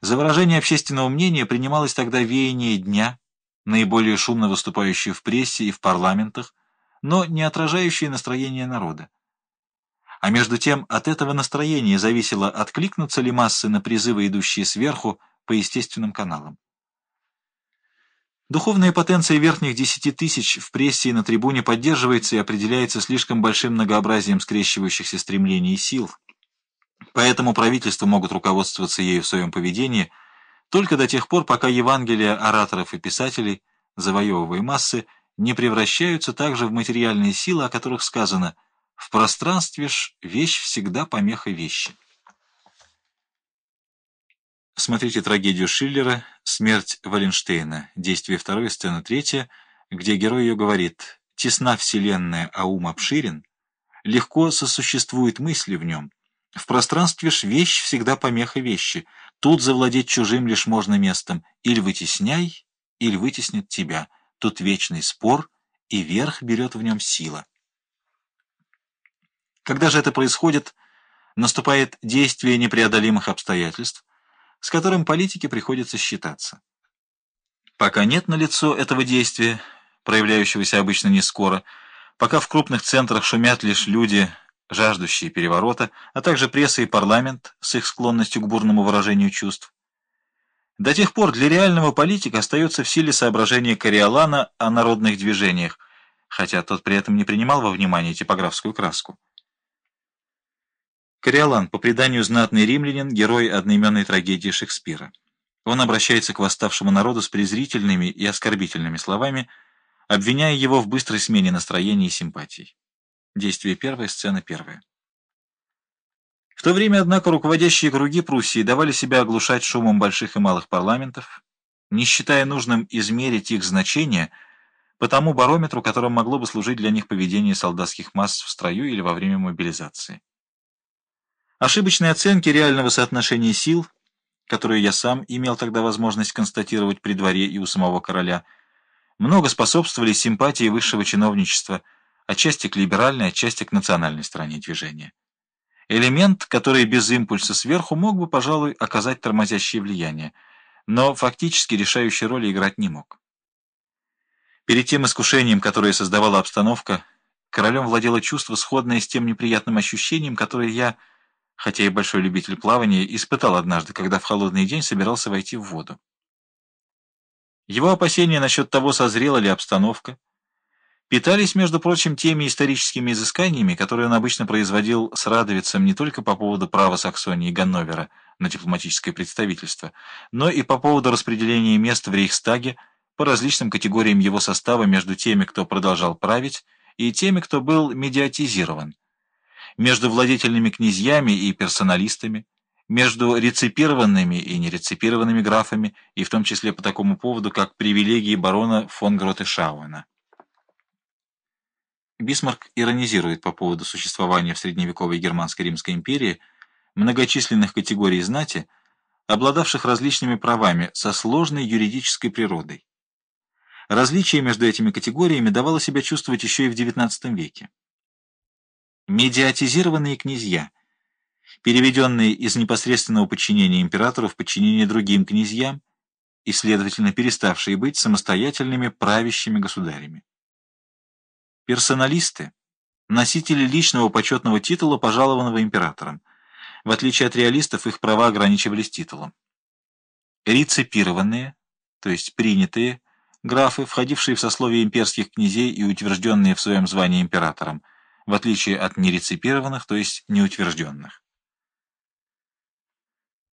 За выражение общественного мнения принималось тогда веяние дня, наиболее шумно выступающее в прессе и в парламентах, но не отражающее настроение народа. А между тем от этого настроения зависело, откликнутся ли массы на призывы, идущие сверху, по естественным каналам. Духовная потенция верхних десяти тысяч в прессе и на трибуне поддерживается и определяется слишком большим многообразием скрещивающихся стремлений и сил. Поэтому правительства могут руководствоваться ею в своем поведении только до тех пор, пока Евангелия ораторов и писателей, завоевывая массы, не превращаются также в материальные силы, о которых сказано «в пространстве ж вещь всегда помеха вещи». Смотрите трагедию Шиллера «Смерть Валенштейна», действие второе, сцена третья, где герой ее говорит «Тесна вселенная, а ум обширен, легко сосуществуют мысли в нем». В пространстве ж вещь всегда помеха вещи. Тут завладеть чужим лишь можно местом. Или вытесняй, или вытеснит тебя. Тут вечный спор, и верх берет в нем сила. Когда же это происходит, наступает действие непреодолимых обстоятельств, с которым политике приходится считаться. Пока нет на лицо этого действия, проявляющегося обычно не скоро, пока в крупных центрах шумят лишь люди – жаждущие переворота, а также пресса и парламент с их склонностью к бурному выражению чувств. До тех пор для реального политика остается в силе соображение Кориолана о народных движениях, хотя тот при этом не принимал во внимание типографскую краску. Кориолан, по преданию знатный римлянин, герой одноименной трагедии Шекспира. Он обращается к восставшему народу с презрительными и оскорбительными словами, обвиняя его в быстрой смене настроений и симпатий. Действие первое, сцена первая. В то время, однако, руководящие круги Пруссии давали себя оглушать шумом больших и малых парламентов, не считая нужным измерить их значение по тому барометру, которым могло бы служить для них поведение солдатских масс в строю или во время мобилизации. Ошибочные оценки реального соотношения сил, которые я сам имел тогда возможность констатировать при дворе и у самого короля, много способствовали симпатии высшего чиновничества – отчасти к либеральной, отчасти к национальной стороне движения. Элемент, который без импульса сверху мог бы, пожалуй, оказать тормозящее влияние, но фактически решающей роли играть не мог. Перед тем искушением, которое создавала обстановка, королем владело чувство, сходное с тем неприятным ощущением, которое я, хотя и большой любитель плавания, испытал однажды, когда в холодный день собирался войти в воду. Его опасения насчет того, созрела ли обстановка, питались, между прочим, теми историческими изысканиями, которые он обычно производил с радовицем не только по поводу права Саксонии и Ганновера на дипломатическое представительство, но и по поводу распределения мест в Рейхстаге по различным категориям его состава между теми, кто продолжал править, и теми, кто был медиатизирован, между владетельными князьями и персоналистами, между реципированными и нереципированными графами, и в том числе по такому поводу, как привилегии барона фон Гроте-Шауэна. Бисмарк иронизирует по поводу существования в средневековой Германской Римской империи многочисленных категорий знати, обладавших различными правами со сложной юридической природой. Различие между этими категориями давало себя чувствовать еще и в XIX веке. Медиатизированные князья, переведенные из непосредственного подчинения императору в подчинение другим князьям и, следовательно, переставшие быть самостоятельными правящими государями. Персоналисты – носители личного почетного титула, пожалованного императором. В отличие от реалистов, их права ограничивались титулом. Реципированные, то есть принятые, графы, входившие в сословие имперских князей и утвержденные в своем звании императором, в отличие от нереципированных, то есть неутвержденных.